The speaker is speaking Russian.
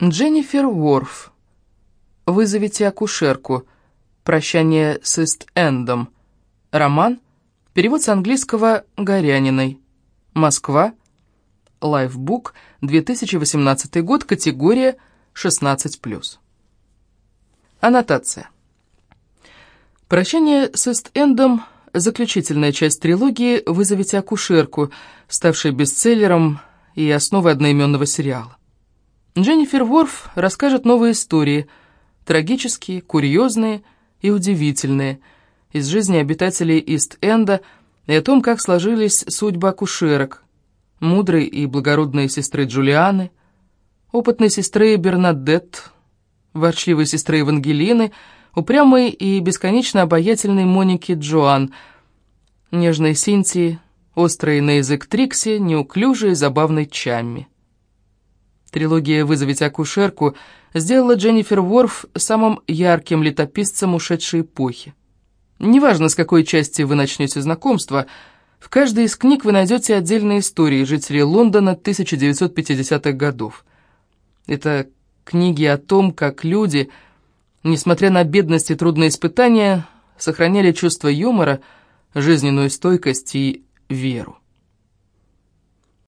Дженнифер Уорф. «Вызовите акушерку. Прощание с Ист-Эндом». Роман. Перевод с английского Горяниной. Москва. Лайфбук. 2018 год. Категория 16+. Аннотация. «Прощание с Ист-Эндом» — заключительная часть трилогии «Вызовите акушерку», ставшей бестселлером и основой одноименного сериала. Дженнифер Ворф расскажет новые истории, трагические, курьезные и удивительные, из жизни обитателей Ист-Энда и о том, как сложились судьбы акушерок, мудрой и благородной сестры Джулианы, опытной сестры Бернадетт, ворчливой сестры Евангелины, упрямой и бесконечно обаятельной Моники Джоан, нежной Синтии, острой на язык Трикси, неуклюжей и забавной Чамми. Трилогия «Вызовите акушерку» сделала Дженнифер Ворф самым ярким летописцем ушедшей эпохи. Неважно, с какой части вы начнете знакомство, в каждой из книг вы найдете отдельные истории жителей Лондона 1950-х годов. Это книги о том, как люди, несмотря на бедность и трудные испытания, сохраняли чувство юмора, жизненную стойкость и веру.